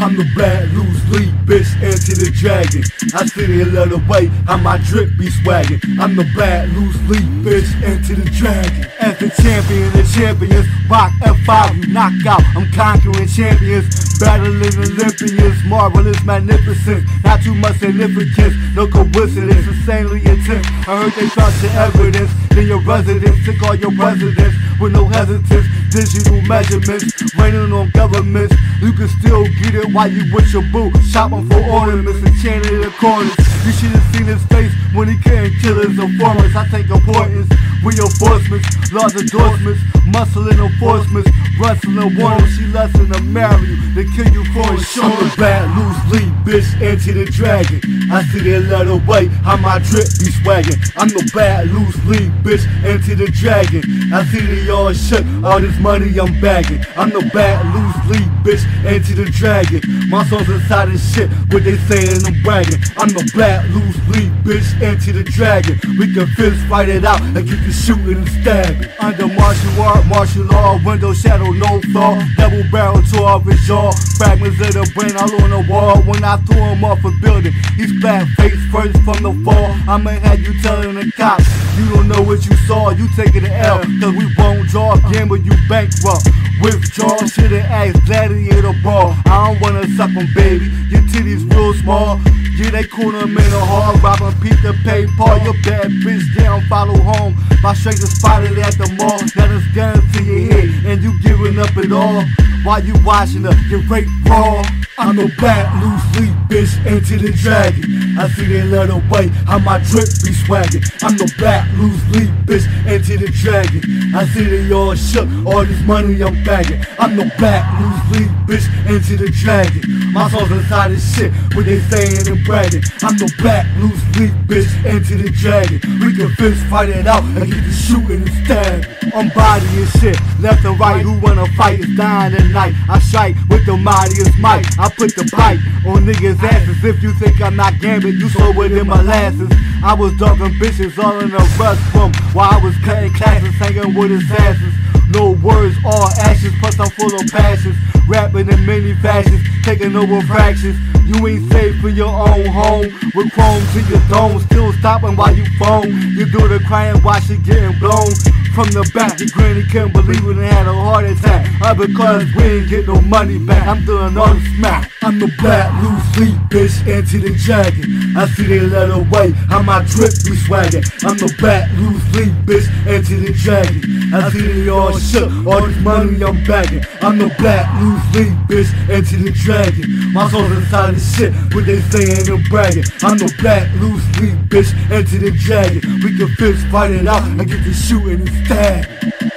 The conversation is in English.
I'm the bad Bruce Lee bitch Enter the Dragon. I sit here let away how my drip be swagging. I'm the bad Bruce Lee bitch Enter the Dragon. As the champion champions, rock F5, you knock out. I'm conquering champions, battling Olympians, marvelous, magnificent. Not too much significance, no coincidence, insanely intense. I heard they found your evidence, then your residence took all your residents with no hesitance. Digital measurements, raining on governments. You can still get it while you with your boo, shopping for ornaments and chanting the corners. You should have seen his face when he couldn't kill his informants. I take importance, reinforcements, laws endorsements, muscle and enforcements, wrestling warning. She less than to marry you, they kill you for a the bad Bruce Lee bitch Enter the Dragon. I see that let away how my drip be swagging. I'm the bad Bruce Lee bitch Enter the Dragon. I see that y'all shut all this money I'm bagging. I'm the bad Bruce Lee bitch Enter the Dragon. My soul's inside this shit, what they saying I'm bragging. I'm the bad Bruce Lee bitch Enter the Dragon. We can fist fight it out and keep you shooting and stabbing. Under martial art, martial law, window shadow, no flaw. Double barrel to his jaw. Fragments of the brain all on the wall. When I threw him off a building, he's flat face first from the fall. I'ma have you telling the cops. You don't know what you saw, you taking the L. Cause we won't draw but you bankrupt. Withdraw, should've asked gladiator ball. I don't wanna suck on baby. Your titties real small. Yeah, they cool them in a hard robbing Pete to pay Paul. Your bad bitch down, follow home. My stranger spotted at the mall. Got his gun to your head, and you giving up it all. While you watching her get raped raw. I'm the bad Bruce Lee bitch Enter the Dragon. I see they let way how my drip be swagging. I'm the bad Bruce Lee bitch Enter the Dragon. I see they all shook, all this money I'm bagging. I'm the bad Bruce Lee bitch Enter the Dragon. My soul's inside this shit, what they saying and bragging. I'm the bad Bruce Lee bitch Enter the Dragon. We can fist fight it out and get the shooting and stabbing. I'm body and shit, left and right. Who wanna fight is dying tonight. I strike with the mightiest might. I put the bite on niggas' asses. If you think I'm not gambling, you saw it in my molasses. I was dogging bitches all in rust room while I was cutting classes, hanging with assassins. No words, all actions, plus I'm full of passions. In many fashions, taking over fractions. You ain't safe in your own home. With chrome to your dome, still stopping while you phone. You do the crying while she getting blown. From the back, your granny can't believe it and had a heart attack. All because we ain't get no money back. I'm doing all the smack. I'm the black Bruce Lee bitch Enter the Dragon. I see they let away how my drip be swagging. I'm the black Bruce Lee bitch Enter the Dragon. I see they all shook, all this money I'm bagging. I'm the black Bruce Lee bitch Enter the Dragon. My soul's inside the shit, what they saying and bragging. I'm the black Bruce Lee bitch Enter the Dragon. We can fist fight it out and get to shooting and stab.